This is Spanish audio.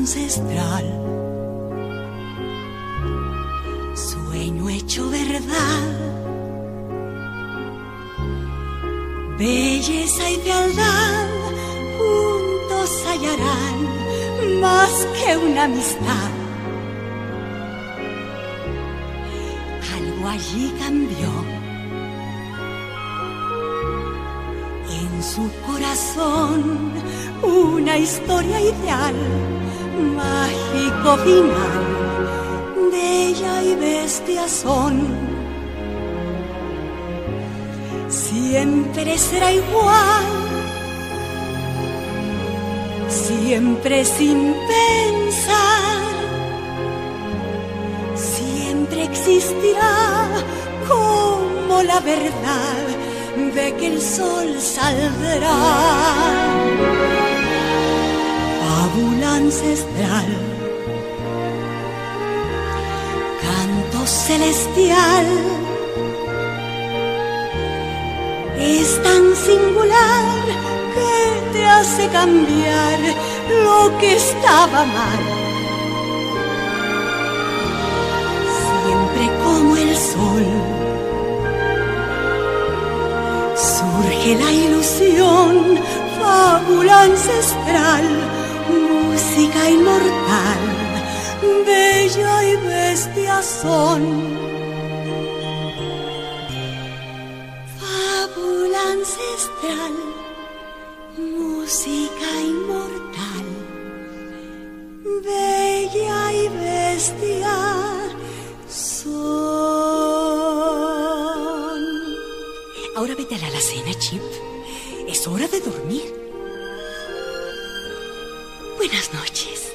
ancestral. Sueño hecho verdad. Belleza y fealdad juntos hallarán más que una amistad. Algo allí cambió su corazón una historia ideal, final, bella y bestia son. Siempre será igual, siempre sin pensar, siempre existirá como la verdad de que el sol saldrá. Fábula ancestral, celestial, es tan singular que te hace cambiar lo que estaba mal. Siempre como el sol surge la ilusión, fábula ancestral, música inmortal, bella y bestia son. Fábula ancestral, música inmortal, bella y bestia son. Ahora vete a la alacena, Chip. Es hora de dormir. Buenas noches.